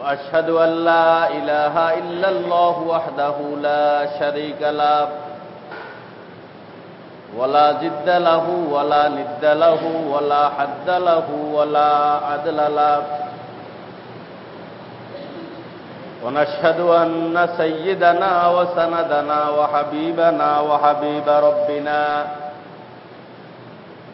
وأشهد أن لا إله إلا الله وحده لا شريك له ولا جد له ولا ند له ولا حد له ولا عدل له. ونشهد أن سيدنا وسندنا وحبيبنا وحبيب ربنا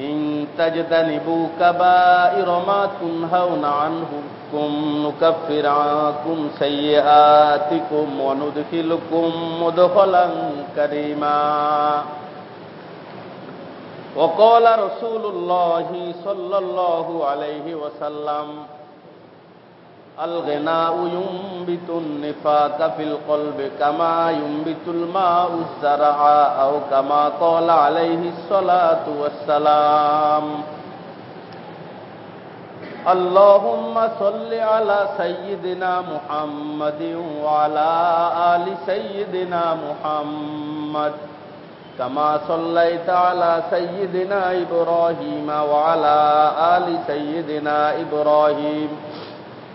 إن تجتنبوا كبائر ما تنهون عنه نكفر عنكم سيئاتكم وندخلكم مدخلا كريما وقال رسول الله صلى الله عليه وسلم الغناء ينبت النفاق في القلب كما ينبت الماء الزرع أو كما قال عليه الصلاة والسلام. اللهم صل على سيدنا محمد وعلى آل سيدنا محمد. كما صليت على سيدنا إبراهيم وعلى آل سيدنا إبراهيم.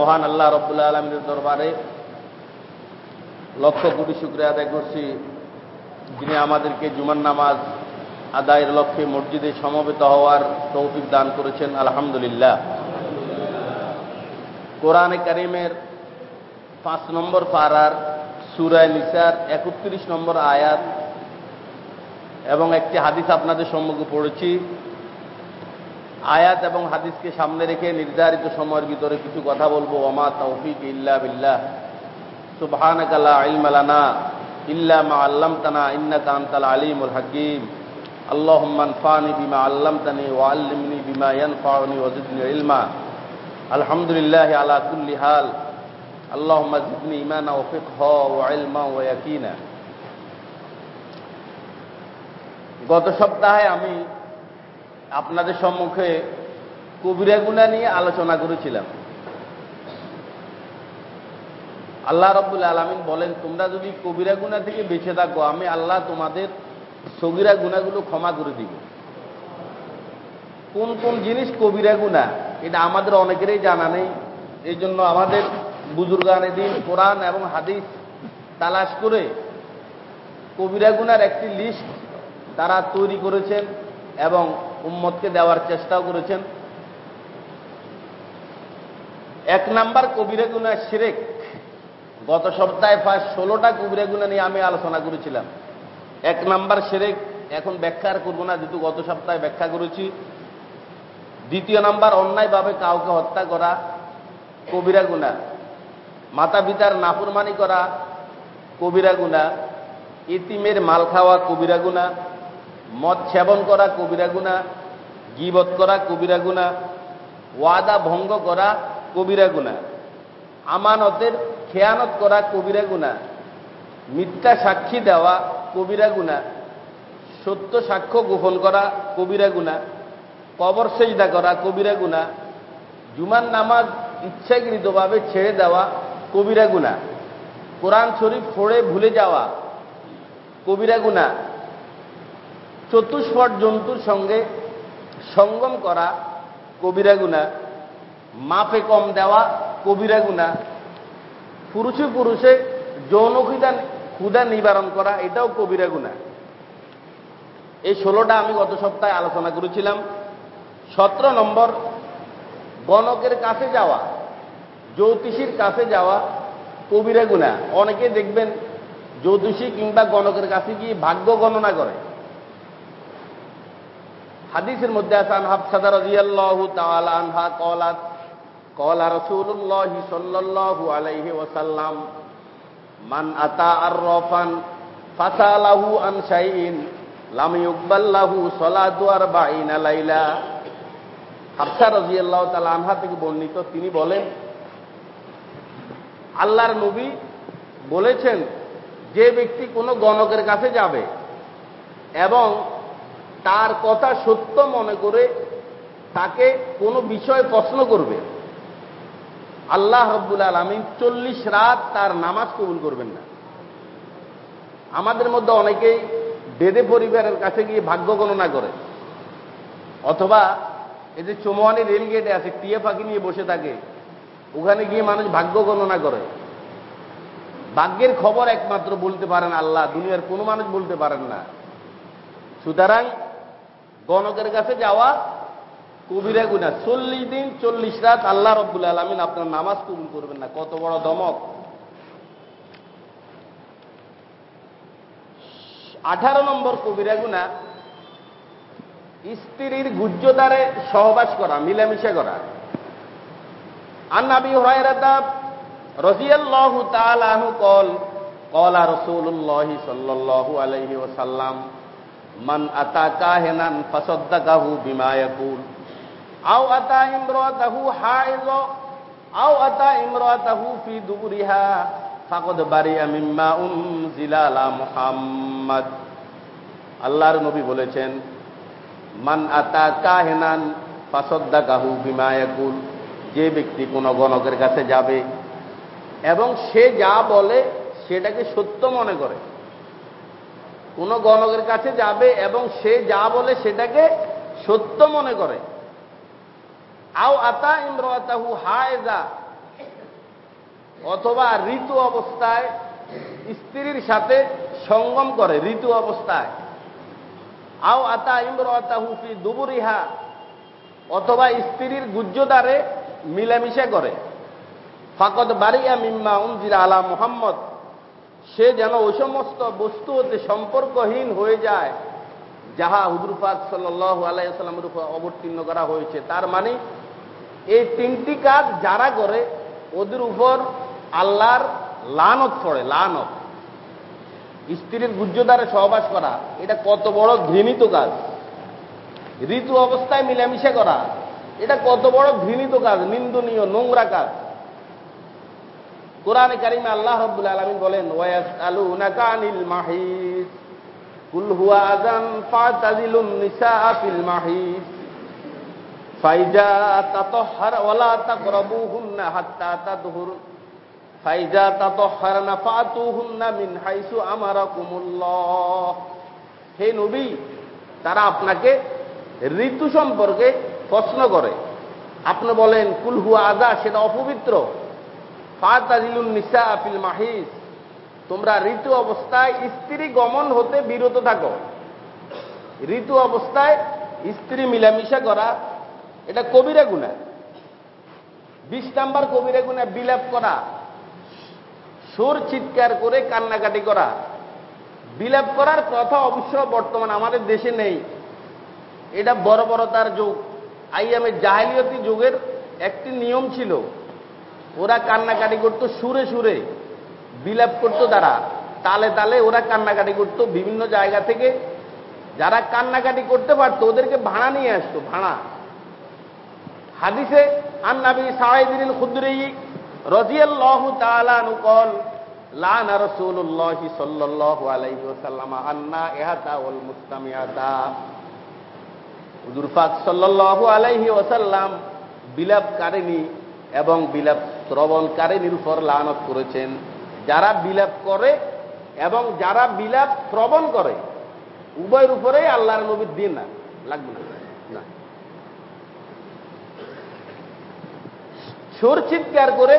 মহান আল্লাহ রব্দুল্লাহ আলমীর দরবারে লক্ষ কোটি শুক্রিয়া আদায় করছি, যিনি আমাদেরকে জুমার নামাজ আদায়ের লক্ষ্যে মসজিদে সমবেত হওয়ার তৌফিক দান করেছেন, আলহামদুলিল্লাহ। কোরআনে করিমের পাঁচ নম্বর পাড়ার সুরায় নিসার একত্রিশ নম্বর আয়াত এবং একটি হাদিস আপনাদের সম্মুখে পড়েছি। আয়াত এবং হাদিসকে সামনে রেখে নির্ধারিত সময়ের ভিতরে কিছু কথা বলবো ওমা তৌফিক ইল্লা বিল্লাহ সুবহানাকা লা ইলমা লানা ইল্লা মা আল্লামতানা ইন্নাকা আনতাল আলিমুল হাকিম اللهم انفعني بما علمتني وعلمني بما ينفعني وزدني علما الحمد لله على كل حال اللهم زدني ايمانا وفقها وعلما ويقينا গত সপ্তাহে আমি আপনাদের সম্মুখে কবিরা গুণা নিয়ে আলোচনা করেছিলাম। আল্লাহ রব্বুল আলমিন বলেন, তোমরা যদি কবিরা গুণা থেকে বেঁচে থাকো, আমি আল্লাহ তোমাদের সগিরা গুণাগুলো ক্ষমা করে দিব। কোন কোন জিনিস কবিরা গুণা, এটা আমাদের অনেকেরই জানা নেই। এই জন্য আমাদের বুজুর্গানে দিন কোরআন এবং হাদিস তালাশ করে কবিরা গুনার একটি লিস্ট তারা তৈরি করেছেন এবং উম্মতকে দেওয়ার চেষ্টাও করেছেন। এক নাম্বার কবিরা গুনা সিরেক গত সপ্তাহে প্রায় ষোলোটা কবিরা গুনা নিয়ে আমি আলোচনা করেছিলাম। এক নাম্বার সেরেক এখন ব্যাখ্যা আর করব না, যেহেতু গত সপ্তাহে ব্যাখ্যা করেছি। দ্বিতীয় নাম্বার, অন্যায়ভাবে কাউকে হত্যা করা, কবিরা গুণা মাতা পিতার নাফরমানি করা, কবিরা গুণা ইতিমের মাল খাওয়া, কবিরা গুণা মদ সেবন করা, কবিরা গুণা, গিবত করা, কবিরা গুণা, ওয়াদা ভঙ্গ করা, কবিরা গুণা, আমানতের খেয়ানত করা, কবিরা গুণা, মিথ্যা সাক্ষী দেওয়া, কবিরা গুণা, সত্য সাক্ষ্য গোপন করা, কবিরা গুণা, কবর সেজদা করা, কবিরা গুণা, জুমার নামাজ ইচ্ছাকৃতভাবে ছেড়ে দেওয়া, কবিরা গুণা, কোরআন শরীফ ফোড়ে ভুলে যাওয়া, কবিরা গুণা চতুষ্পট জন্তুর সঙ্গে সঙ্গম করা কবিরা গুণা, মাপে কম দেওয়া কবিরা গুণা, পুরুষে পুরুষে যৌন ক্ষুদা ক্ষুদা নিবারণ করা, এটাও কবিরা গুণা। এই ষোলোটা আমি গত সপ্তাহে আলোচনা করেছিলাম। সতেরো নম্বর গণকের কাছে যাওয়া, জ্যোতিষীর কাছে যাওয়া কবিরা গুণা। অনেকে দেখবেন জ্যোতিষী কিংবা গণকের কাছে গিয়ে ভাগ্য গণনা করে। হাদিসের মধ্যে আছে আন হাফসাদা রাদিয়াল্লাহু তাআলা আনহা ক্বালাত ক্বালা রাসূলুল্লাহ সাল্লাল্লাহু আলাইহি ওয়াসাল্লাম, মান আতা আররাফান ফাসালাহু আন শাইইন লাম ইউকবাল লাহু সালাতু আরবাঈনা লাইলা। হাফসা রাদিয়াল্লাহু তাআলা আনহা থেকে বর্ণিত, তিনি বলেন, আল্লাহর নবী বলেছেন, যে ব্যক্তি কোনো গণকের কাছে যাবে এবং তার কথা সত্য মনে করে তাকে কোনো বিষয়ে প্রশ্ন করবে। আল্লাহ রব্বুল আলমিন চল্লিশ রাত তার নামাজ কবুল করবেন না। আমাদের মধ্যে অনেকেই বেদে পরিবারের কাছে গিয়ে ভাগ্য গণনা করে। অথবা এই যে চৌমানি রেলগেটে আছে, টিয়ে পাখি নিয়ে বসে থাকে, ওখানে গিয়ে মানুষ ভাগ্য গণনা করে। ভাগ্যের খবর একমাত্র বলতে পারেন আল্লাহ, দুনিয়ার কোনো মানুষ বলতে পারেন না। সুতরাং গণকের কাছে যাওয়া কবিরে গুণা চল্লিশ দিন, চল্লিশ রাত আল্লাহ রব্বুল আলমিন আপনার নামাজ কবুল করবেন না। কত বড় দমক। আঠারো নম্বর কবিরা গুণা স্ত্রীর গুজ্জদারে সহবাস করা, মিলামিশা করা। আন্নাবি রসিয়াল কল, কলা রাসূলুল্লাহ সাল্লাল্লাহু আলহি ওসাল্লাম মান আতা কাহেনান ফাসদ্দাকাহু বিমা ইয়াকুল। আও আতা ইমরাতাহু হাইয আও আতা ইমরাতাহু ফি দুবুরিহা, ফাকদ বারিয়া মিম্মা উনজিলা আলা মুহাম্মদ। আল্লাহর নবী বলেছেন, মান আতা কাহেনান ফাসদ্দাকাহু বিমা ইয়াকুল, যে ব্যক্তি কোনো গণকের কাছে যাবে এবং সে যা বলে সেটাকে সত্য মনে করে। কোন গণকের কাছে যাবে এবং সে যা বলে সেটাকে সত্য মনে করে। আও আতা ইমরাতাহু হায়জা, অথবা ঋতু অবস্থায় স্ত্রীর সাথে সঙ্গম করে, ঋতু অবস্থায়। আও আতা ইমরাতাহু ফি দুবুরিহা, অথবা স্ত্রীর গুজ্জদারে মিলামিশা করে। ফাকত বাড়িয়া মিম্মা উনজিরা আলা মুহাম্মদ। সে যেন ওই সমস্ত বস্তু হতে সম্পর্কহীন হয়ে যায়, যাহা হুদুরফাক সাল্লাহ আলাইসাল্লামের উপর অবতীর্ণ করা হয়েছে। তার মানে এই তিনটি কাজ যারা করে, ওদের উপর আল্লাহর লানত পড়ে, লানত। স্ত্রীর গুজ্জদারে সহবাস করা, এটা কত বড় ঘৃণিত কাজ। ঋতু অবস্থায় মিলামিশা করা, এটা কত বড় ঘৃণিত কাজ, নিন্দনীয়, নোংরা কাজ। কোরআনে কারিমে আল্লাহ রব্বুল আলমিন বলেন ওয়াস আলু নাকানিল মাহিস কুল হুয়া আজান ফাতাজিলুন নিসা ফিল মাহিস ফাইজা তাতহার ওয়ালা তাকরাবুহুন্না হাত্তা তাদহুর। ফাইজা তাতহারনা ফাতুহুন্না মিন হাইসু আমারাকুমুল্লাহ। হে নবী, তারা আপনাকে ঋতু সম্পর্কে প্রশ্ন করে। আপনি বলেন কুলহু আদা সেটা অপবিত্র? নিসা আপিল মাহিস। তোমরা ঋতু অবস্থায় স্ত্রী গমন হতে বিরত থাকো। ঋতু অবস্থায় স্ত্রী মিলামিশা করা, এটা কবিরা গুণা। বিশ নাম্বার কবিরা গুণা, বিলাপ করা। সুর চিৎকার করে কান্নাকাটি করা। বিলাপ করার কথা অবশ্য বর্তমান আমাদের দেশে নেই। এটা বড় বড় তার যুগ। আইয়ামের জাহেলিয়তি যুগের একটি নিয়ম ছিল। ওরা কান্নাকাটি করত সুরে সুরে, বিলাপ করত তারা। তালে তালে ওরা কান্নাকাটি করত বিভিন্ন জায়গা থেকে। যারা কান্নাকাটি করতে পারতো, ওদেরকে ভাড়া নিয়ে আসতো, ভাড়া। হাদিসে আন নবী সাইদিন খুদ্রি রাদিয়াল্লাহু তাআলা নুকল লান রাসূলুল্লাহ সাল্লাল্লাহু আলাইহি ওয়াসাল্লাম আন্না ইহাতা ওয়াল মুস্তামিয়াতা হুজুর পাক সাল্লাল্লাহু আলাইহি ওয়াসাল্লাম বিলাপকারিণী এবং বিলাপ শ্রবণকারিণীর উপর লানত করেছেন। যারা বিলাপ করে এবং যারা বিলাপ শ্রবণ করে, উভয়ের উপরেই আল্লাহর নবীর দিন না, লাগবে না। সুর চিৎকার করে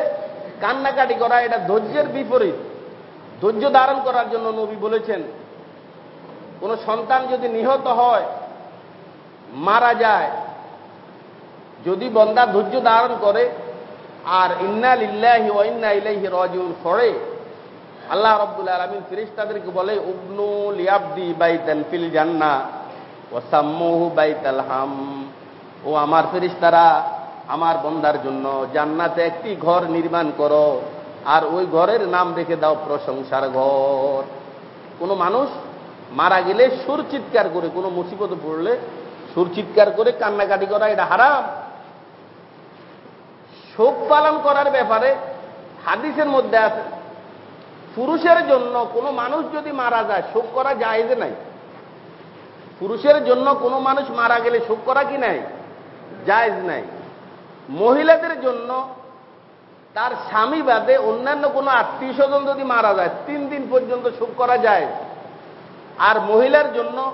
কান্নাকাটি করা, এটা ধৈর্যের বিপরীত। ধৈর্য ধারণ করার জন্য নবী বলেছেন, কোন সন্তান যদি নিহত হয়, মারা যায়, যদি বন্দা ধৈর্য ধারণ করে আর ইন্না লিল্লাহি ও ইন্না ইলাইহি রাজিউন পড়ে আল্লাহ রব্বুল আলমিন ফিরিস্তাদেরকে বলে, উবনু লিয়াবদি বাইতান ফিল জান্না ও সাম্মুহু বাইতাল হাম। ও আমার ফিরিস্তারা আমার বন্দার জন্য জান্নাতে একটি ঘর নির্মাণ করো, আর ওই ঘরের নাম রেখে দাও প্রশংসার ঘর। কোনো মানুষ মারা গেলে সুর চিৎকার করে, কোনো মুসিবত পড়লে সুর চিৎকার করে কান্নাকাটি করা, এটা হারাম। শোক পালন করার ব্যাপারে হাদিসের মধ্যে আছে, পুরুষের জন্য কোনো মানুষ যদি মারা যায়, শোক করা যায় যে নাই। পুরুষের জন্য কোনো মানুষ মারা গেলে শোক করা কি নাই? জায়জ নাই। মহিলাদের জন্য তার স্বামী বাদে অন্যান্য কোনো আত্মীয় স্বজন যদি মারা যায়, তিন দিন পর্যন্ত শোক করা যায়। আর মহিলার জন্য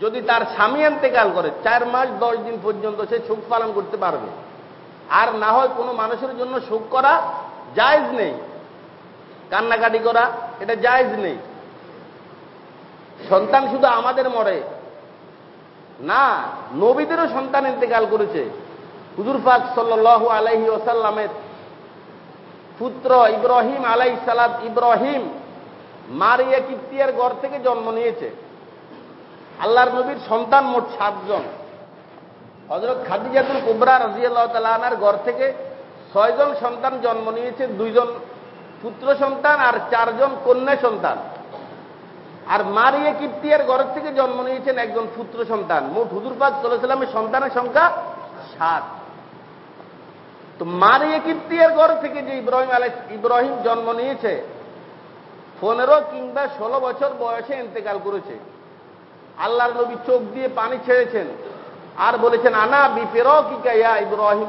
যদি তার স্বামী এতেকাল করে, চার মাস দশ দিন পর্যন্ত সে শোক পালন করতে পারবে। আর না হয় কোনো মানুষের জন্য শোক করা জায়জ নেই। কান্নাকাটি করা, এটা জায়জ নেই। সন্তান শুধু আমাদের মরে। না, নবীদেরও সন্তান ইন্তেকাল করেছে। হুজুর পাক সাল্লু আলাইহি ওসাল্লামের পুত্র ইব্রাহিম আলাই সালাদ ইব্রাহিম মারিয়া কিপ্তিয়ার ঘর থেকে জন্ম নিয়েছে। আল্লাহর নবীর সন্তান মোট সাতজন। হজরত খাদিজাতুল কুবরা রাজিয়াল্লাহ তালানার ঘর থেকে ছয়জন সন্তান জন্ম নিয়েছে, দুইজন পুত্র সন্তান আর চারজন কন্যা সন্তান। আর মারিয়া কিপ্তিয়ার ঘর থেকে জন্ম নিয়েছেন একজন পুত্র সন্তান। মোট হুজুর পাক সাল্লামের সন্তানের সংখ্যা সাত। তো মারিয়া কিপ্তিয়ার ঘর থেকে যে ইব্রাহিম আলাই, ইব্রাহিম জন্ম নিয়েছে, পনেরো কিংবা ষোলো বছর বয়সে ইন্তেকাল করেছে। আল্লাহর নবী চোখ দিয়ে পানি ছেড়েছেন। আর বলেছেন, আনা বিপের ইব্রাহিম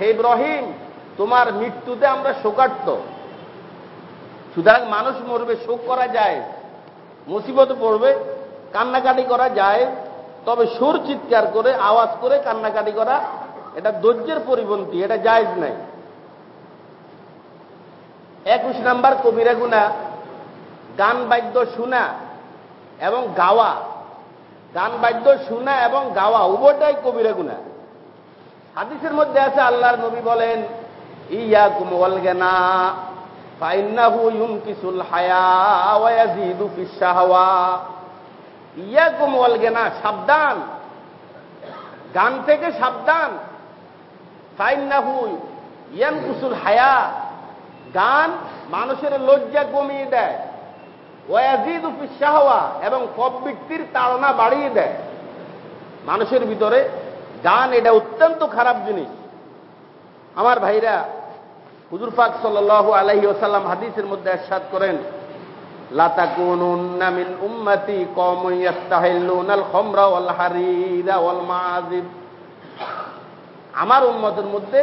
হে ইব্রাহিম, তোমার মৃত্যুতে আমরা শোকার্ত। সুতরাং মানুষ মরবে, শোক করা যায়, মুসিবত পড়বে, কান্নাকাটি করা যায়, তবে সুর চিৎকার করে, আওয়াজ করে কান্নাকাটি করা, এটা ধৈর্যের পরিপন্থী, এটা জায়জ নাই। একুশ নাম্বার কবিরা গুণা, গান, বাদ্য, শোনা এবং গাওয়া গান বাদ্য শোনা এবং গাওয়া, উভয়টাই কবিরা গুণা হাদিসের মধ্যে আছে, আল্লাহর নবী বলেন ইয়া কুমল গেনা, ফাইন্নাহু শাহওয়া। ইয়া গেনা, সাবধান, গান থেকে সাবধান, ফাইন্নাহু ইয়ানকুসুল হায়া। গান মানুষের লজ্জা কমিয়ে দেয়। ওয়াজিদ এবং প্রবৃত্তির তাড়না বাড়িয়ে দেয়। মানুষের ভিতরে গান এটা অত্যন্ত খারাপ জিনিস। আমার ভাইরা, হুজুর পাক সাল আলহি ওসাল্লাম হাদিসের মধ্যে আশ্বাদ করেন আমার উম্মতের মধ্যে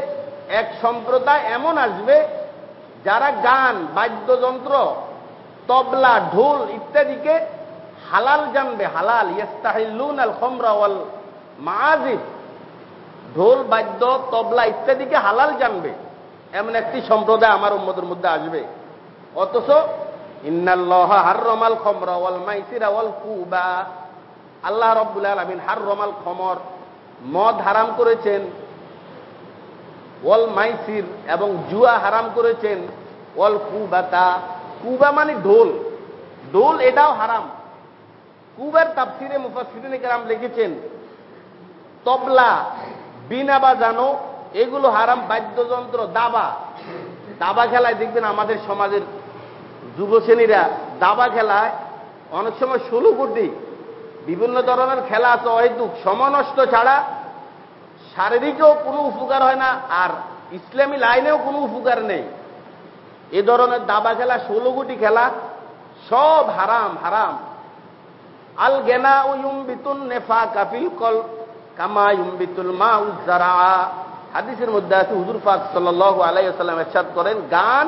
এক সম্প্রদায় এমন আসবে, যারা গান, বাদ্যযন্ত্র তবলা, ঢোল ইত্যাদিকে হালাল জানবে, হালাল। ইয়াস্তাহিল্লুন আল খমরা ওয়াল ঢোল, বাদ্য, তবলা ইত্যাদিকে হালাল জানবে। এমন একটি সম্প্রদায় আমার উম্মদের মধ্যে আসবে। অথচ ইন্নাল্লাহ হার রমাল খমরা ওয়াল মাইসিরা ওয়াল কুবা। আল্লাহ রব্বুল আলমিন হার রমাল খমর, মদ হারাম করেছেন, ওয়াল মাইসির এবং জুয়া হারাম করেছেন, ওয়াল কুবাতা কুবা মানে ঢোল। ঢোল এটাও হারাম। কুবার তাপসিরে মুফাসিরিনে কেরাম লিখেছেন, তবলা, বিনা বাজানো এগুলো হারাম, বাদ্যযন্ত্র, দাবা। দাবা খেলায় দেখবেন আমাদের সমাজের যুবশ্রেণীরা দাবা খেলায় অনেক সময় ষোলো কোটি বিভিন্ন ধরনের খেলা আছে, অহেতুক। সমনষ্ট ছাড়া শারীরিকও কোনো উপকার হয় না, আর ইসলামী লাইনেও কোনো উপকার নেই। এ ধরনের দাবা খেলা ষোলো কোটি খেলা, সব হারাম হারাম। আল গেনা উয়ুম বিতুন নেফা কাপিল কল কামা ইউম্বিতুল মা উজারা হাদিসের মধ্যে আছে, হুজুর ফাক সাল্লাহ আলাইসাল্লাম এরশাদ করেন, গান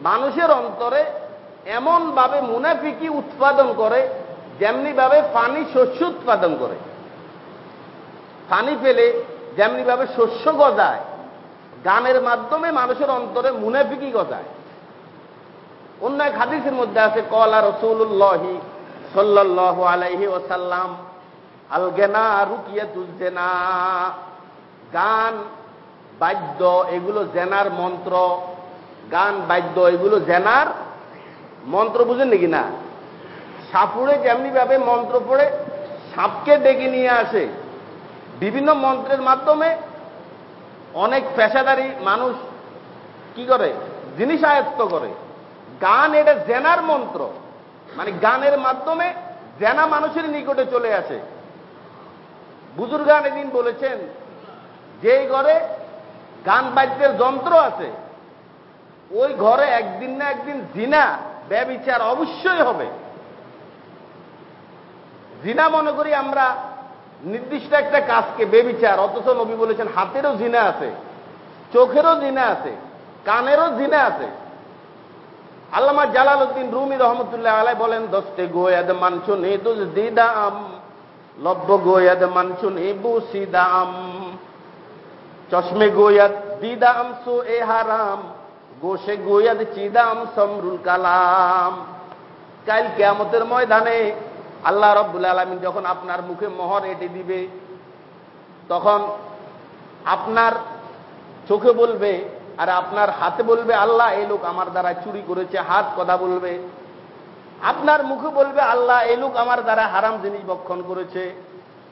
মানুষের অন্তরে এমন ভাবে মুনাফিকি উৎপাদন করে যেমনি ভাবে পানি শস্য উৎপাদন করে। পানি ফেলে যেমনি ভাবে শস্য গজায়। গানের মাধ্যমে মানুষের অন্তরে মুনাফিকি গজায়। অন্য এক হাদিসের মধ্যে আছে, কলা রসুল্লাহি সাল্লাহ আলাইহি ওসাল্লাম আলগেনা রুকিয়া তুলজেনা গান, বাদ্য, এগুলো জেনার মন্ত্র। গান, বাদ্য, এগুলো জেনার মন্ত্র, বুঝেন নাকি না? সাপুড়ে যেমনি ভাবে মন্ত্র পড়ে, সাপকে ডেকে নিয়ে আসে। বিভিন্ন মন্ত্রের মাধ্যমে অনেক পেশাদারি মানুষ কি করে? জিনিস আয়ত্ত করে। গান এটা জেনার মন্ত্র। মানে গানের মাধ্যমে জেনা মানুষের নিকটে চলে আসে। বুজুর্গান এদিন বলেছেন যে ঘরে গান বাদ্যের যন্ত্র আছে, ওই ঘরে একদিন না একদিন জিনা, ব্যবিচার অবশ্যই হবে। জিনা মনে করি আমরা নির্দিষ্ট একটা কাজকে বেবিচার, অথচ নবী বলেছেন, হাতেরও জিনা আছে, চোখেরও জিনা আছে, কানেরও জিনা আছে। আল্লামা জালাল উদ্দিন রুমি রহমতুল্লাহ আলাই বলেন দশটে গোয়াদ মানছো নে দুজ দিদাম লব্য গোয়াদ মানছো নে বুসিদাম। চশমে গোয়াদ দিদাম সো এ হারাম গোসে গোয়াদ চিদাম সমরুল কালাম। কাল কেয়ামতের ময়দানে আল্লাহ রব্বুল আলমিন যখন আপনার মুখে মোহর এটে দিবে, তখন আপনার চোখে বলবে আর আপনার হাতে বলবে, আল্লাহ, এই লোক আমার দ্বারা চুরি করেছে, হাত কথা বলবে। আপনার মুখে বলবে, আল্লাহ, এই লোক আমার দ্বারা হারাম জিনিস বক্ষণ করেছে।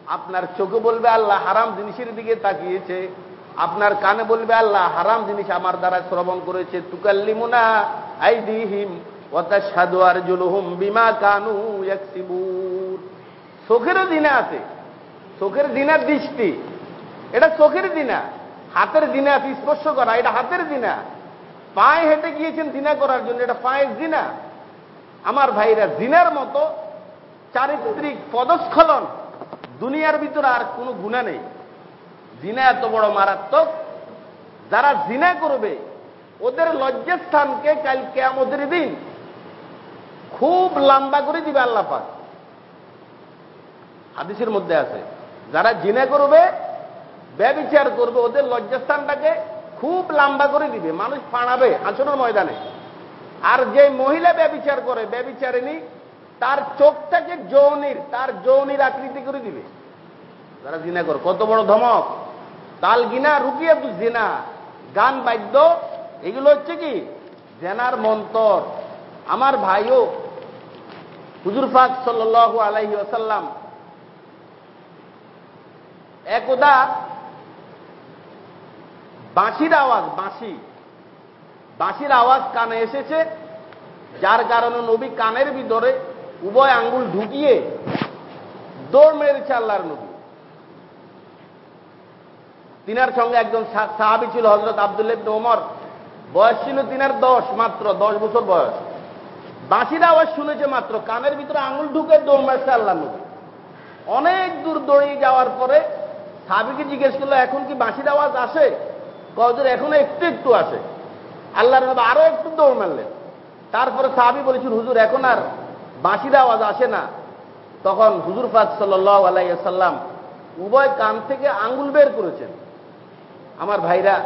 আপনার চোখে বলবে, আল্লাহ, হারাম জিনিসের দিকে তাকিয়েছে। আপনার কানে বলবে, আল্লাহ, হারাম জিনিস আমার দ্বারা শ্রবণ করেছে। তুকাল্লিমুনা আই সাধু আর জুলুহুম বিমা কানু দিনে আছে। চোখের দিনার দৃষ্টি। এটা চোখের দিনা হাতের দিনে আছে, স্পর্শ করা। এটা হাতের দিনা পায়ে হেঁটে গিয়েছেন দিনা করার জন্য, এটা পায়ের দিনা আমার ভাইরা দিনার মতো চারিত্রিক পদস্খলন দুনিয়ার ভিতরে আর কোনো গুণা নেই। জিনা এত বড় মারাত্মক। যারা জিনা করবে, ওদের লজ্জার স্থানকে কাল কেয়ামতের দিন খুব লম্বা করে দিবে আল্লাপাক হাদিসের মধ্যে আছে, যারা জিনা করবে, ব্যবিচার করবে, ওদের লজ্জাস্থানটাকে খুব লম্বা করে দিবে। মানুষ ফাঁড়াবে আসনের ময়দানে। আর যে মহিলা ব্যবিচার করে ব্যবিচারিনী তার চোখটাকে যৌনির, তার যৌনির আকৃতি করে দিবে। যারা জিনা করে, কত বড় ধমক। তাল গিনা রুকিয়ে জিনা, গান, বাদ্য, এগুলো হচ্ছে কি? জেনার মন্তর। আমার ভাইও হুজুর ফাক সাল্ল আলাইহি আসাল্লাম একদা বাঁশির আওয়াজ, বাঁশি, বাঁশির আওয়াজ কানে এসেছে, যার কারণে নবী কানের ভিতরে উভয় আঙ্গুল ঢুকিয়ে দৌড় মেরেছে আল্লাহর নবী। তিনার সঙ্গে একজন সাহাবি ছিল হজরত আবদুল্লেব ওমর। বয়স ছিল তিনার দশ, মাত্র দশ বছর বয়স। বাঁশির আওয়াজ শুনেছে মাত্র কানের ভিতরে আঙুল ঢুকে দৌড় মারছে আল্লাহ নবী। অনেক দূর দৌড়িয়ে যাওয়ার পরে সাবিকে জিজ্ঞেস করল, এখন কি বাঁশির আওয়াজ আসে? কজর এখনও একটু একটু আসে। আল্লাহ নবী আরও একটু দৌড় মারলেন। তারপরে সাহাবি বলেছেন, হুজুর, এখন আর বাঁশির আওয়াজ আসে না। তখন হুজুর ফাজ সাল্লাহ আলাইসাল্লাম উভয় কান থেকে আঙ্গুল বের করেছেন। আমার ভাইরা,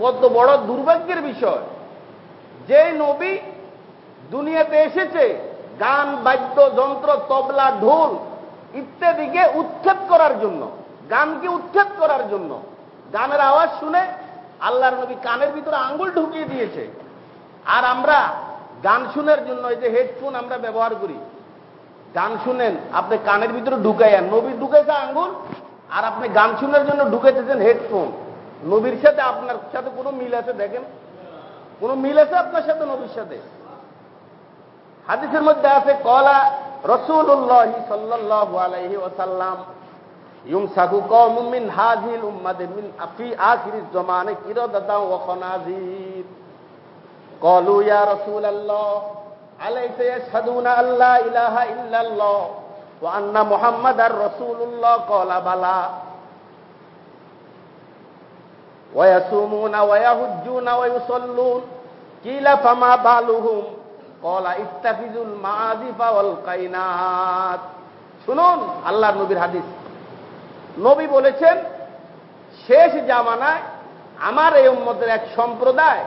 কত বড় দুর্ভাগ্যের বিষয়। যে নবী দুনিয়াতে এসেছে, গান, বাদ্য, যন্ত্র, তবলা, ঢোল, ইত্যাদিকে উচ্ছেদ করার জন্য, গানকে উচ্ছেদ করার জন্য। গানের আওয়াজ শুনে আল্লাহর নবী কানের ভিতরে আঙ্গুল ঢুকিয়ে দিয়েছে। আর আমরা গান শুনের জন্য এই যে হেডফোন আমরা ব্যবহার করি, গান শুনেন, আপনি কানের ভিতরে ঢুকাইয়ান নবী ঢুকেছে আঙ্গুল আর আপনি গান শুনের জন্য ঢুকেছেন হেডফোন নবীর সাথে আপনার সাথে কোনো মিল আছে দেখেন? কোনো মিল আছে আপনার সাথে নবীর সাথে? হাদিসের মধ্যে আছে, কলা রসুল্লাহ সাল্লাহ আলাইহি ওসাল্লাম ইউম সাহু কমিন হাজিল উম্মাদে মিন আফি আখির জমানে কিরদাদা দাদা খনাজির কলু ইয়া রসুল আল্লাহ আলাইসা ইয়াশহাদুনা আল্লাহ ইলাহা ইল্লাল্লাহ ওয়া আন্না মুহাম্মাদার রাসূলুল্লাহ? ক্বালা বালা। ওয়া ইয়াসুমুনা ওয়া ইয়াহুজ্জুনা ওয়া কিলা ফামা বালুহুম? কলা ইত্তাফিজুল মাজিফা কাইনাত। শুনুন আল্লাহ নবীর হাদিস। নবী বলেছেন, শেষ জামানায় আমার এই উম্মতের এক সম্প্রদায়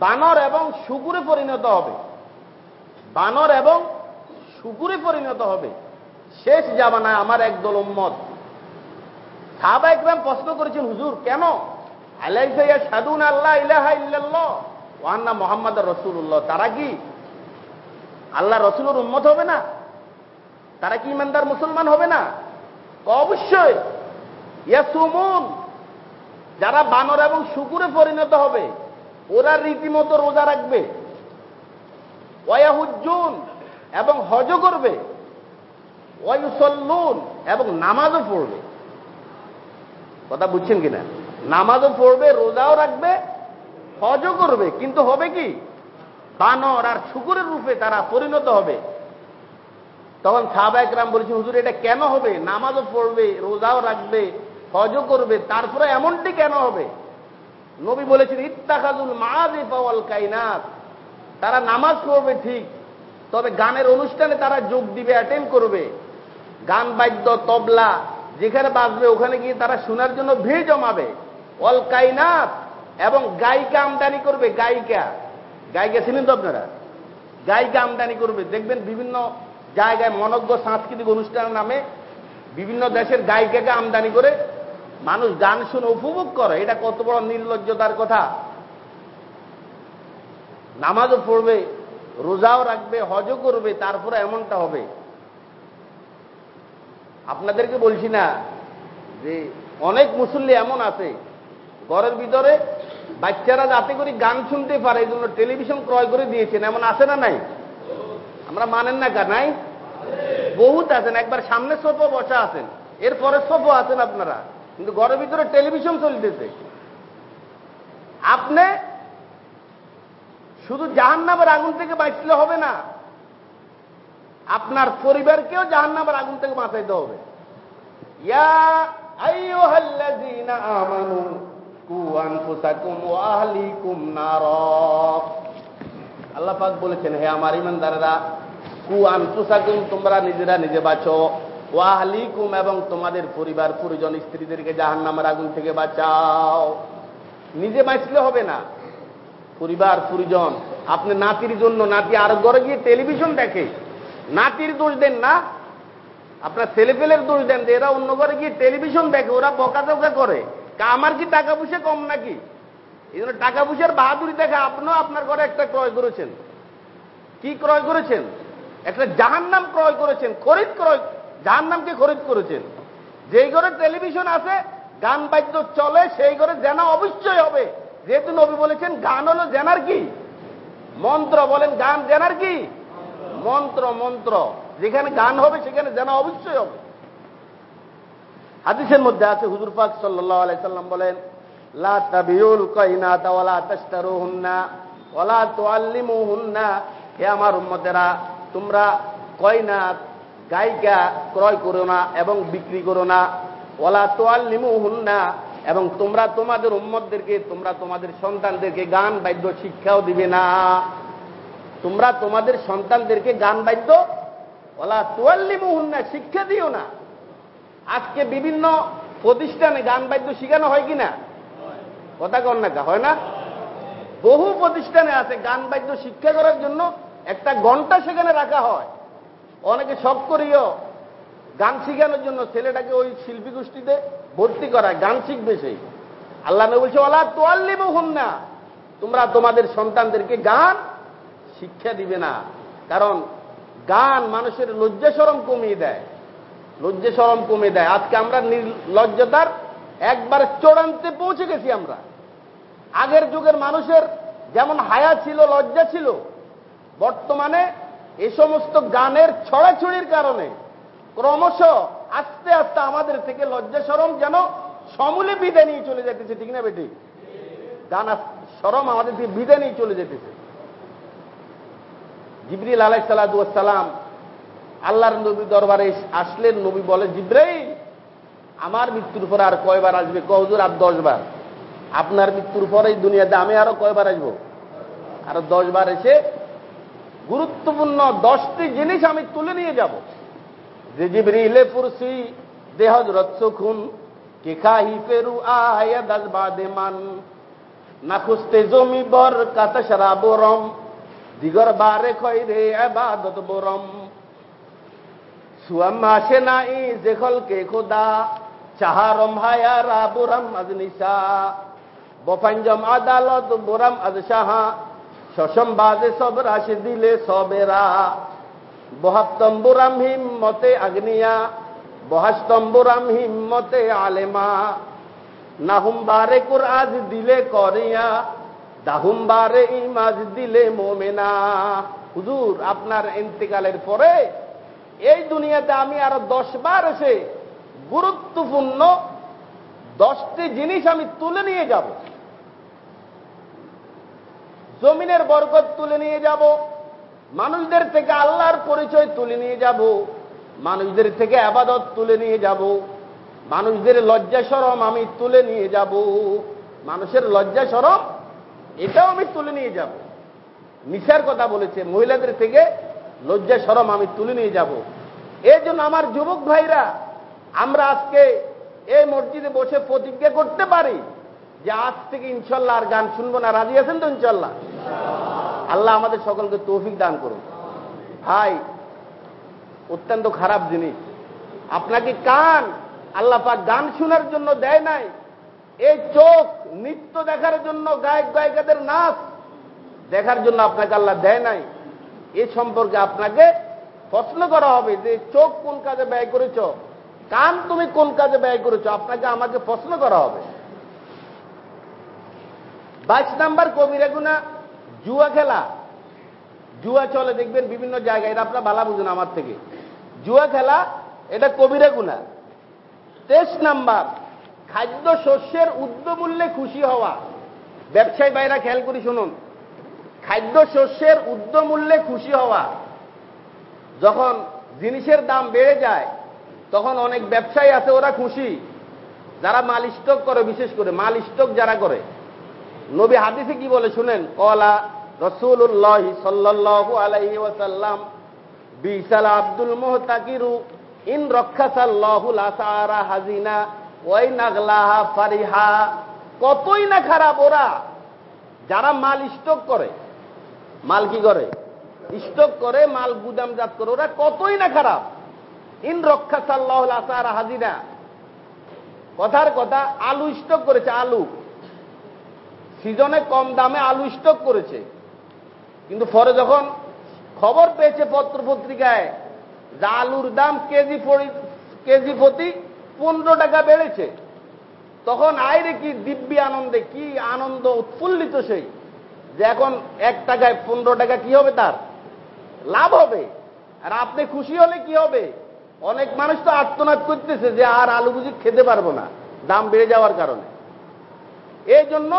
বানর এবং শুকুরে পরিণত হবে। বানর এবং শুকুরে পরিণত হবে। শেষ জামানায় আমার একদল উম্মত। সাহবা একদম প্রশ্ন করেছেন, হুজুর, কেন? আল্লাহ সাদুন আল্লাহ ইহা ইল্লাল্লাহ। ওয়ান্না মোহাম্মদ রসুল্লাহ তারা কি আল্লাহ রসুলের উন্মত হবে না। তারা কি ইমানদার মুসলমান হবে না? অবশ্যই ইয়াসুমুন, যারা বানর এবং শুকুরে পরিণত হবে, ওরা রীতিমতো রোজা রাখবে। ওয়াহুজ্জুন এবং হজ করবে। ওয়ায়ুসল্লুন এবং নামাজও পড়বে। কথা বুঝছেন কিনা? নামাজও পড়বে, রোজাও রাখবে, হজও করবে। কিন্তু হবে কি? বানর আর শুকুরের রূপে তারা পরিণত হবে। তখন সাহাবায়করাম বলেছেন, হুজুর, এটা কেন হবে? নামাজও পড়বে, রোজাও রাখবে, হজও করবে, তারপরে এমনটি কেন হবে? নবী বলেছেন ইত্তাখাজুল মাজিফাওয়াল কাইনাত। তারা নামাজ পড়বে ঠিক, তবে গানের অনুষ্ঠানে তারা যোগ দিবে অ্যাটেন্ড করবে। গান, বাদ্য, তবলা, যেখানে বাজবে, ওখানে গিয়ে তারা শোনার জন্য ভিড় জমাবে। অল কাইনাত এবং গায়িকা আমদানি করবে, গায়িকা। গায়িকা গেছিলেন তো আপনারা? গায়িকা আমদানি করবে। দেখবেন বিভিন্ন জায়গায় মনজ্ঞ সাংস্কৃতিক অনুষ্ঠান নামে বিভিন্ন দেশের গায়িকাকে আমদানি করে মানুষ গান শুনে উপভোগ করে। এটা কত বড় নির্লজ্জতার কথা। নামাজও পড়বে, রোজাও রাখবে, হজও করবে, তারপরে এমনটা হবে। আপনাদেরকে বলছি না যে অনেক মুসল্লি এমন আছে, ঘরের ভিতরে বাচ্চারা যাতে করে গান শুনতে পারে, এই জন্য টেলিভিশন ক্রয় করে দিয়েছেন। এমন আছে না নাই? আমরা মানেন না কা নাই? বহুত আছেন। একবার সামনে সোফা বসা আছেন। এরপরে সোফা আছেন আপনারা। কিন্তু ঘরের ভিতরে টেলিভিশন চলতেছে। আপনি শুধু জাহান্নামের আগুন থেকে বাঁচলে হবে না, আপনার পরিবারকেও জাহান্নামের আগুন থেকে বাঁচাইতে হবে। ইয়া আমানু কু আনফুসাকুম ওয়া আহলিকুম আল্লাহ পাক বলেছেন, হে আমার ইমানদাররা, কু আনফুসাকুম, তোমরা নিজেরা নিজে বাঁচো। ওয়া আহলিকুম এবং তোমাদের পরিবার, পরিজন, স্ত্রীদেরকে জাহান্নামের আগুন থেকে বাঁচাও। নিজে বাঁচলে হবে না। পরিবার, পরিজন, আপনি নাতির জন্য, নাতি আর ঘরে গিয়ে টেলিভিশন দেখে। নাতির দোষ দেন না। আপনার ছেলেপেলের দোষ দেন যে, এরা অন্য ঘরে গিয়ে টেলিভিশন দেখে, ওরা বকাচকা করে। কা আমার কি টাকা পয়সা কম নাকি? এই জন্য টাকা পয়সার বাহাদুরি দেখে আপনিও আপনার ঘরে একটা ক্রয় করেছেন। কি ক্রয় করেছেন? একটা জাহান নাম ক্রয় করেছেন, খরিদ ক্রয়, জাহান্নামকে খরিদ করেছেন। যেই ঘরে টেলিভিশন আছে, গান বাদ্য চলে, সেই ঘরে জানা অবশ্যই হবে। যেহেতু নবী বলেছেন, গান হলো জেনার কি? মন্ত্র বলেন, গান জেনার কি? মন্ত্র মন্ত্র। যেখানে গান হবে, সেখানে জানা অবশ্যই হবে। হাদিসের মধ্যে আছে, হুজুর পাক আলাইসাল্লাম বলেন আমার উম্মতেরা, তোমরা কয়নাত গায়িকা ক্রয় করো না এবং বিক্রি করো না। ওয়ালা তুআল্লিমুহুন্না, এবং তোমরা তোমাদের উম্মতদেরকে, তোমরা তোমাদের সন্তানদেরকে গান, বাদ্য, শিক্ষাও দিবে না। তোমরা তোমাদের সন্তানদেরকে গান, বাদ্য ওলা তোয়াল্লিমুহুন্না শিক্ষা দিও না। আজকে বিভিন্ন প্রতিষ্ঠানে গান বাদ্য শিখানো হয় কিনা? কথা কন না হয় না? বহু প্রতিষ্ঠানে আছে গান বাদ্য শিক্ষা করার জন্য একটা ঘণ্টা সেখানে রাখা হয়। অনেকে শখ করিও গান শিখানোর জন্য ছেলেটাকে ওই শিল্পী গোষ্ঠীতে ভর্তি করায়, গান শিখবে সেই আল্লাহ বলছে ওলা তোয়াল্লিমু হুন না তোমরা তোমাদের সন্তানদেরকে গান শিক্ষা দিবে না। কারণ গান মানুষের লজ্জা সরম কমিয়ে দেয়। লজ্জা সরম কমিয়ে দেয়। আজকে আমরা নির্লজ্জতার একবার চূড়ান্তে পৌঁছে গেছি আমরা। আগের যুগের মানুষের যেমন হায়া ছিল, লজ্জা ছিল, বর্তমানে এ সমস্ত গানের ছড়াছড়ির কারণে ক্রমশ আস্তে আস্তে আমাদের থেকে লজ্জা সরম যেন সমূলে বিদায় নিয়ে চলে যেতেছে ঠিক না বেটি? গান সরম আমাদের থেকে বিদায় নিয়ে চলে যেতেছে জিবরিল আলাই সালাম আল্লাহর নবী দরবারে আসলেন, নবী বলে, জিব্রাইল, আমার মৃত্যুর পরে আর কয়বার আসবে? কহজুর আর দশবার। আপনার মৃত্যুর পরে এই দুনিয়াতে আমি আরও কয়বার আসব? আর দশবার এসে গুরুত্বপূর্ণ দশটি জিনিস আমি তুলে নিয়ে যাব। যে জিবরিলে পুরসি দেহ রৎসুন কে খাহি ফেরু আয়া দাস বাদে মান। না খুঁজতে জমি বর কাতা সারা বরম দিগর বারে খয় রে আবাদত বরম। সুয়াম আসে নাই জেখল কে খোদা, চাহারম হায়ারা বুরাম আজ নিশা বফাঞ্জম আদালত বুরাম আজ সাহা শশম বাজে সব রাশি দিলে সবেরা। বহাস্তম্বুরাম হিম্মতে আগ্নিয়া বহাস্তম্বুরাম হিম্মতে আলেমা। নাহুম বারে কুরআজ দিলে করিয়া, দাহুম বারে ইমাজ দিলে মোমেনা। হুজুর, আপনার ইন্তেকালের পরে এই দুনিয়াতে আমি আরও দশ বার এসে গুরুত্বপূর্ণ দশটি জিনিস আমি তুলে নিয়ে যাব। জমিনের বরকত তুলে নিয়ে যাব, মানুষদের থেকে আল্লাহর পরিচয় তুলে নিয়ে যাব, মানুষদের থেকে আবাদত তুলে নিয়ে যাব, মানুষদের লজ্জা সরম আমি তুলে নিয়ে যাব, মানুষের লজ্জা সরম এটাও আমি তুলে নিয়ে যাব। নিশার কথা বলেছে, মহিলাদের থেকে লজ্জা সরম, আমি তুলে নিয়ে যাব। এই জন্য আমার যুবক ভাইরা, আমরা আজকে এই মসজিদে বসে প্রতিজ্ঞা করতে পারি যে আজ থেকে ইনশাল্লাহ আর গান শুনব না। রাজি আছেন তো ইনশাল্লাহ? আল্লাহ আমাদের সকলকে তৌফিক দান করুন ভাই, অত্যন্ত খারাপ জিনিস। আপনাকে কান আল্লাহ পাক গান শোনার জন্য দেয় নাই। এই চোখ নৃত্য দেখার জন্য গায়ক গায়িকাদের নাচ দেখার জন্য আপনাকে আল্লাহ দেয় নাই। এ সম্পর্কে আপনাকে প্রশ্ন করা হবে যে চোখ কোন কাজে ব্যয় করেছ? কান তুমি কোন কাজে ব্যয় করেছ? আপনাকে আমাকে প্রশ্ন করা হবে। বাইশ নাম্বার কবিরা গুনা জুয়া খেলা। জুয়া চলে, দেখবেন বিভিন্ন জায়গায়, এটা আপনার ভালো বুঝুন আমার থেকে। জুয়া খেলা, এটা কবিরা গুনা তেইশ নাম্বার খাদ্য শস্যের উদ্যমূল্যে খুশি হওয়া। ব্যবসায়ী বাইরা খেয়াল করি শুনুন। খাদ্য শস্যের উদ্যমূল্যে খুশি হওয়া। যখন জিনিসের দাম বেড়ে যায়, তখন অনেক ব্যবসায়ী আছে, ওরা খুশি। যারা মাল স্টক করে, বিশেষ করে মাল স্টক যারা করে। নবী হাদিসে কি বলে শুনেন? কলা রসুল্লাহ সাল্লাহু আলাইহি ওয়াসাল্লাম, বিশাল আব্দুল মোহতাকিরু ইন রক্ষা রক্ষাসাল্লাহুল আসারা হাজিনা ওই নাগলাহা ফারিহা। কতই না খারাপ ওরা, যারা মাল স্টক করে। মাল কি করে? স্টক করে, মাল গুদাম গুদামজাত করে। ওরা কতই না খারাপ। ইন রক্ষা সাল্লাহ আসার হাজিরা। কথার কথা, আলু স্টক করেছে, আলু। সিজনে কম দামে আলু স্টক করেছে। কিন্তু পরে যখন খবর পেয়েছে পত্র পত্রিকায় যে আলুর দাম কেজি কেজি প্রতি পনেরো টাকা বেড়েছে, তখন আইরে কি দিব্যি আনন্দে, কি আনন্দ উৎফুল্লিত সেই। যে এখন এক টাকায় পনেরো টাকা কি হবে তার? লাভ হবে। আর আপনি খুশি হলে কি হবে? অনেক মানুষ তো আত্মনাদ করতেছে যে আর আলু বুঝি খেতে পারব না, দাম বেড়ে যাওয়ার কারণে। এই জন্য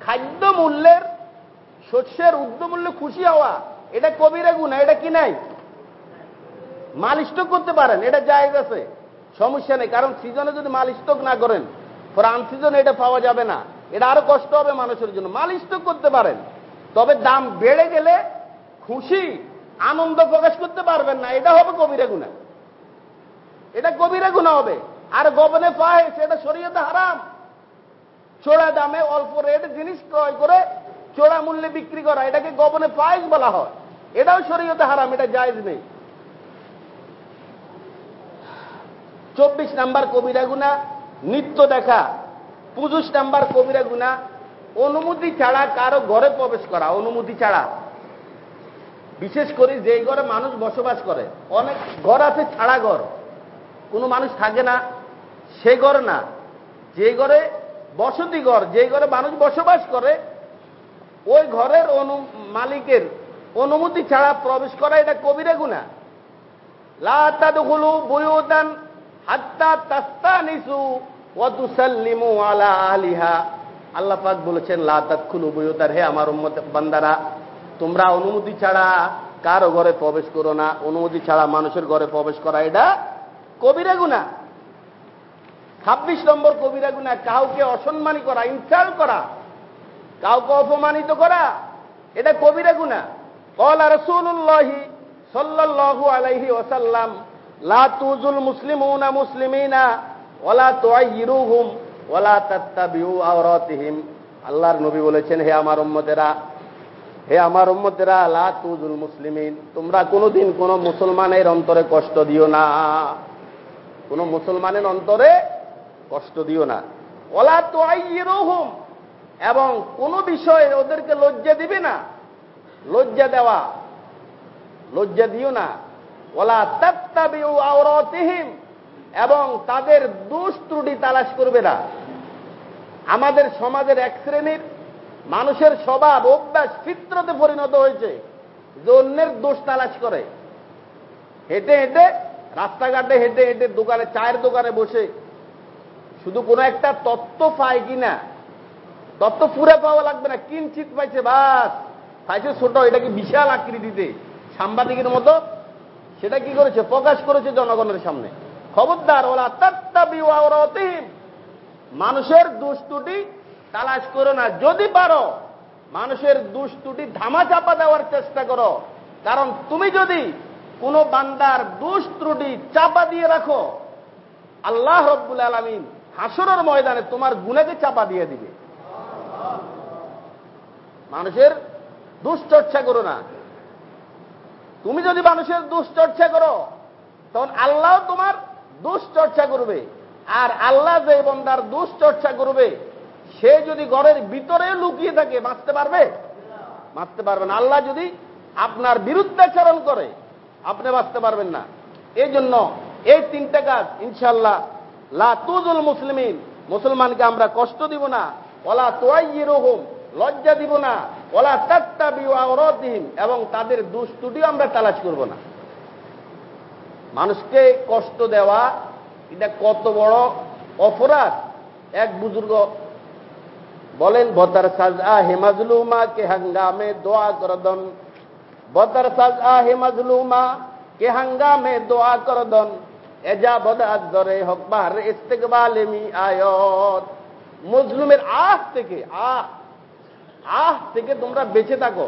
খাদ্য মূল্যের, শস্যের উদ্যমূল্যে খুশি হওয়া, এটা কবিরা গুণা, এটা কি নাই? মাল স্টক করতে পারেন, এটা জায়গ আছে, সমস্যা নেই। কারণ সিজনে যদি মাল স্টক না করেন পরে আনসিজনে এটা পাওয়া যাবে না। এটা আরও কষ্ট হবে মানুষের জন্য। মাল স্টক করতে পারেন। তবে দাম বেড়ে গেলে খুশি, আনন্দ প্রকাশ করতে পারবেন না। এটা হবে কবিরা গুণা। এটা কবিরা গুণা হবে। আর গবনে পায়, সেটা শরীয়তে হারাম। চোড়া দামে অল্প রেট জিনিস ক্রয় করে চোড়া মূল্যে বিক্রি করা, এটাকে গবনে পায়েস বলা হয়। এটাও শরীয়তে হারাম, এটা জায়জ নেই। চব্বিশ নাম্বার কবিরা গুণা, নিত্য দেখা। পঁচিশ নাম্বার কবিরা গুণা, অনুমতি ছাড়া কারও ঘরে প্রবেশ করা, অনুমতি ছাড়া। বিশেষ করে যে ঘরে মানুষ বসবাস করে, অনেক ঘর আছে ছাড়া ঘর, কোনো মানুষ থাকে না, সে ঘর না। যে ঘরে বসতি ঘর, যে ঘরে মানুষ বসবাস করে, ওই ঘরের অনু, মালিকের অনুমতি ছাড়া প্রবেশ করা এটা কবিরা গুণা। লাতাদখুলু বুয়ুতান হাত্তা তাস্তানিসু ওয়া তুসাল্লিমু আলা আহলিহা। আল্লাহ পাক বলেছেন বুয়ুতান হে আমার বান্দারা, তোমরা অনুমতি ছাড়া কারও ঘরে প্রবেশ করো না। অনুমতি ছাড়া মানুষের ঘরে প্রবেশ করা, এটা কবিরা গুণা ছাব্বিশ নম্বর কবিরা গুণা কাউকে অসম্মানী করা ইনসাল্ট করা, কাউকে অপমানিত করা, এটা কবিরা গুণা কলা রসুল্লাহি সাল্লাল্লাহু আলাইহি ওয়াসাল্লাম, লা তুজুল মুসলিমুনা মুসলিমিনা ওয়ালা তুআইয়িরুহুম ওয়ালা তাত্তাবিউ আল্লাহর নবী বলেছেন, হে আমার উম্মতেরা, হে আমার উম্মতেরা, লা তুজুল মুসলিমিন, তোমরা কোনোদিন কোন মুসলমানের অন্তরে কষ্ট দিও না। কোন মুসলমানের অন্তরে কষ্ট দিও না। ওলা তো আইরুহুম এবং কোন বিষয়ে ওদেরকে লজ্জা দিবে না। লজ্জা দেওয়া, লজ্জা দিও না। ওলা তাত্তাবিউ আওরাতিহিম এবং তাদের দোষ ত্রুটি তালাশ করবে না। আমাদের সমাজের এক শ্রেণির মানুষের স্বভাব, অভ্যাস ফিত্রতে পরিণত হয়েছে, যে অন্যের দোষ তালাশ করে। হেঁটে হেঁটে, রাস্তাঘাটে হেঁটে হেঁটে দোকানে, চায়ের দোকানে বসে শুধু কোনো একটা তত্ত্ব পায় কিনা তত্ত্ব পুরে পাওয়া লাগবে না, কিঞ্চিত পাইছে বাস। পাইছে ছোট এটাকে বিশাল আকৃতিতে? সাংবাদিকের মতো সেটা কি করেছে? প্রকাশ করেছে জনগণের সামনে। খবরদার, ওলা তত্ত্বাবি মানুষের দুষ্টুটি তালাশ করো না। যদি পারো, মানুষের দুষ্টুটি ধামা চাপা দেওয়ার চেষ্টা করো। কারণ তুমি যদি কোনো বান্দার দুষ ত্রুটি চাপা দিয়ে রাখো, আল্লাহ রব্বুল আলমিন হাসরের ময়দানে তোমার গুণাকে চাপা দিয়ে দিবে। মানুষের দুশ্চর্চা করো না। তুমি যদি মানুষের দুশ্চর্চা করো, তখন আল্লাহ তোমার দুশ্চর্চা করবে। আর আল্লাহ যে বন্দার দুশ্চর্চা করবে, সে যদি ঘরের ভিতরে লুকিয়ে থাকে, বাঁচতে পারবে? বাঁচতে পারবে না। আল্লাহ যদি আপনার বিরুদ্ধাচরণ করে, আপনি বাঁচতে পারবেন না। এই জন্য এই তিনটা কাজ ইনশাল্লাহ লা তুজুল মুসলিমিন, মুসলমানকে আমরা কষ্ট দিব না। ওলা তোয়াইরোহম লজ্জা দিব না। ওলা তাত্তা বিওয়ারদিন এবং তাদের দুষ্টুটিও আমরা তালাশ করব না। মানুষকে কষ্ট দেওয়া, এটা কত বড় অপরাধ। এক বুজুর্গ বলেন, বতার সাজা হেমাজলুমা কে হাঙ্গামে দোয়া করদন বতার সাজা হেমাজলুমা কে হাঙ্গামে দোয়া করদন এজা বদাত ধরে হকবার ইস্তেকবালেমি আয়ত। মজলুমের আহ থেকে, আহ আহ থেকে তোমরা বেঁচে থাকো।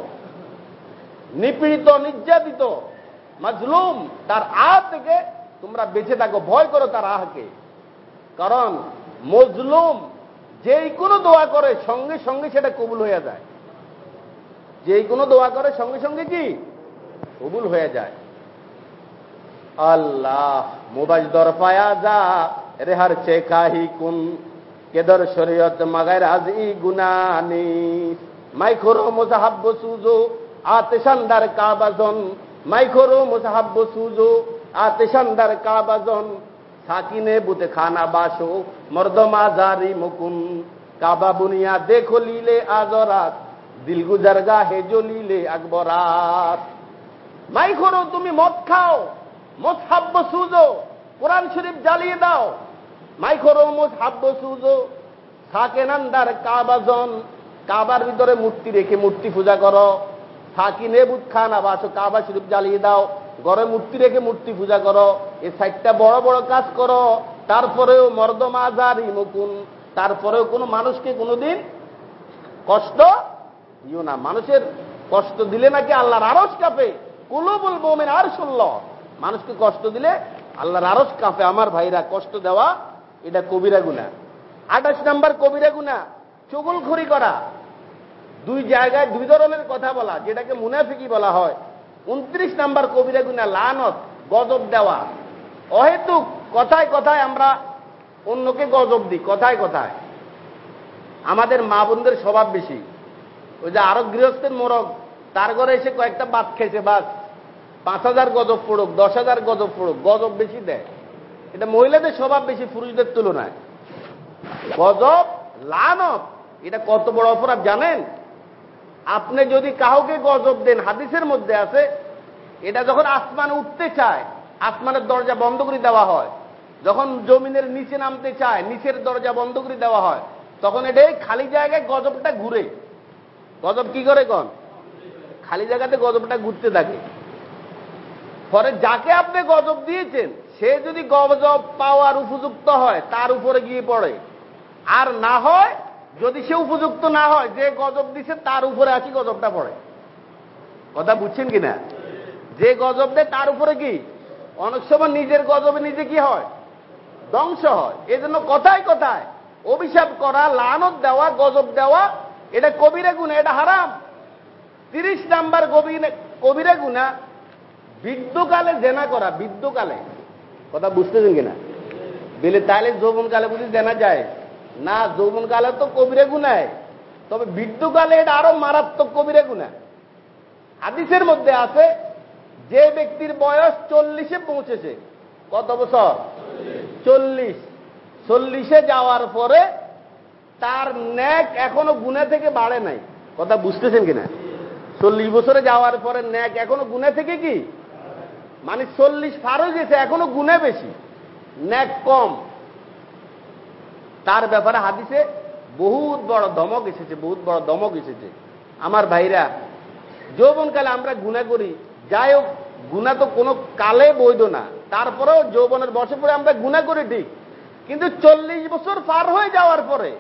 নিপীড়িত, নির্যাতিত মাজলুম, তার আহ থেকে তোমরা বেঁচে থাকো, ভয় করো তার আহকে কারণ মজলুম যেই কোনো দোয়া করে, সঙ্গে সঙ্গে সেটা কবুল হয়ে যায়। যেই কোনো দোয়া করে, সঙ্গে সঙ্গে কি? কবুল হয়ে যায়। আল্লাহ মোবাইল দর পায়া যা রেহার চে কাহি কুন। কেদর শরীয়ত মাগায় রাজি গুনানি মাইখোরো মুসাহাব্ব সুজো, আতেশান্দার কাবাজন। মাইখোরো মুসাহাব্ব সুজো আতেশান্দার কাবাজন। সাকিনে বুতে খানা বাসো, মর্দমা জারি মুকুন। কাবা বুনিয়া দেখো লীলে আজরাত দিল গুজার গাহে জলিলে আকবরাত। মাইখোরো, তুমি মদ খাও মদ হাব্য সুজো, কোরআন শরীফ জ্বালিয়ে দাও। মাইখোরো মদ হাব্য সুজো সাকেনান্দার কাবাজন। কাবার ভিতরে মূর্তি রেখে মূর্তি পূজা করো। সাকিনে বুত খান আবাস কাবা শরীফ জ্বালিয়ে দাও। ঘরে মূর্তি রেখে মূর্তি পূজা করো। এই সাইডটা বড় বড় কাজ করো। তারপরেও মর্দম আজার ইমুকুন তারপরেও কোনো মানুষকে কোনোদিন কষ্ট দিও না। মানুষের কষ্ট দিলে নাকি আল্লাহর আরস কাঁপে। কুলুবুল বোমেন আর শুনল মানুষকে কষ্ট দিলে আল্লাহর আরস কাঁপে। আমার ভাইরা, কষ্ট দেওয়া এটা কবিরা গুণা আঠাশ নাম্বার কবিরা গুণা চুগুলখড়ি করা। দুই জায়গায় দুই ধরনের কথা বলা, যেটাকে মুনাফিকি বলা হয়। উনত্রিশ নাম্বার কবিরা গুণা লানত, গজব দেওয়া। অহেতুক, কথায় কথায় আমরা অন্যকে গজব দিই, কথায় কথায়। আমাদের মা বোনদের স্বভাব বেশি। ওই যে আরও গৃহস্থের মোরগ, তার ঘরে এসে কয়েকটা বাদ খেয়েছে, বাস। পাঁচ হাজার গজব পড়ুক, দশ হাজার গজব পড়ুক, গজব বেশি দেয়। এটা মহিলাদের স্বভাব বেশি, পুরুষদের তুলনায়। গজব, লানত, এটা কত বড় অপরাধ জানেন? আপনি যদি কাউকে গজব দেন, হাদিসের মধ্যে আছে, এটা যখন আসমানে উঠতে চায়, আসমানের দরজা বন্ধ করে দেওয়া হয়, যখন জমিনের নিচে নামতে চায়, নিচের দরজা বন্ধ করে দেওয়া হয়, তখন এটাই খালি জায়গায় গজবটা ঘুরে। গজব কি করে কন? খালি জায়গাতে গজবটা ঘুরতে থাকে। পরে যাকে আপনি গজব দিয়েছেন, সে যদি গজব পাওয়ার উপযুক্ত হয়, তার উপরে গিয়ে পড়ে। আর না হয় যদি সে উপযুক্ত না হয়, যে গজব দিছে, তার উপরে আসি গজবটা পড়ে? কথা বুঝছেন কিনা যে গজব দেয়, তার উপরে কি? অনেক সময় নিজের গজবে নিজে কি হয়? ধ্বংস হয়। এজন্য কথায় কথায় অভিশাপ করা, লানত দেওয়া, গজব দেওয়া, এটা কবিরা গুণা, এটা হারাম। তিরিশ নাম্বার কবিরা গুণা বৃদ্ধকালে জেনা করা বৃদ্ধকালে কথা বুঝতেছেন কিনা বেলে তাহলে যৌবনকালে বুঝি জেনা যায়। না যৌবনকালে তো কবিরে গুনায়। তবে বৃদ্ধকালে এটা আরও মারাত্মক কবিরা গুণা হাদিসের মধ্যে আছে, যে ব্যক্তির বয়স চল্লিশে পৌঁছেছে, কত বছর? চল্লিশ। চল্লিশে যাওয়ার পরে তার ন্যাক এখনও গুণা থেকে বাড়ে নাই। কথা বুঝতেছেন কিনা? চল্লিশ বছরে যাওয়ার পরে ন্যাক এখনও গুণা থেকে কি? মানে চল্লিশ হয়ে গেছে, এখনও গুণে বেশি। ন্যাক কম। তার ব্যাপারে হাদিসে বহুত বড় দমক এসেছে, বহুত বড় দমক এসেছে। আমার ভাইরা, যৌবনকালে আমরা গুণা করি। যাই হোক গুণা তো কোনো কালে বৈধ না। তারপরেও যৌবনের বসে পড়ে আমরা গুণা করি ঠিক। কিন্তু চল্লিশ বছর পার হয়ে যাওয়ার পরে,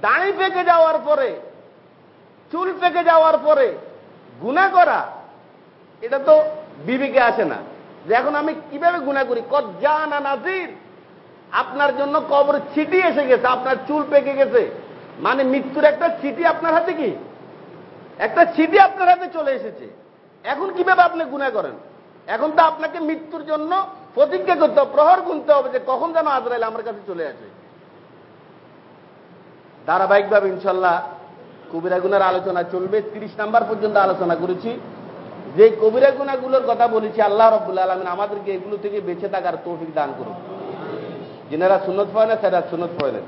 দাঁড়ি পেকে যাওয়ার পরে, চুল পেকে যাওয়ার পরে গুণা করা, এটা তো বিবেকে আসে না। যে এখন আমি কীভাবে গুণা করি? কজ্জা না নাজির। আপনার জন্য কবর চিঠি এসে গেছে, আপনার চুল পেকে গেছে। মানে মৃত্যুর একটা চিঠি আপনার হাতে কি? একটা চিঠি আপনার হাতে চলে এসেছে। এখন কীভাবে আপনি গুণা করেন? এখন তো আপনাকে মৃত্যুর জন্য প্রতিজ্ঞা করতে হবে, প্রহর গুনতে হবে যে কখন যেন আজরাইল আমার কাছে চলে আসে। ধারাবাহিকভাবে ইনশাল্লাহ কবিরা গুনার আলোচনা চলবে। তিরিশ নাম্বার পর্যন্ত আলোচনা করেছি। যে কবিরা গুনাগুলোর কথা বলেছি, আল্লাহ রব্বুল্লা আলমিন আমাদেরকে এগুলো থেকে বেঁচে থাকার তৌফিক দান করুন। যেনারা সুনত পড়ে না সেরা সুনত পড়েন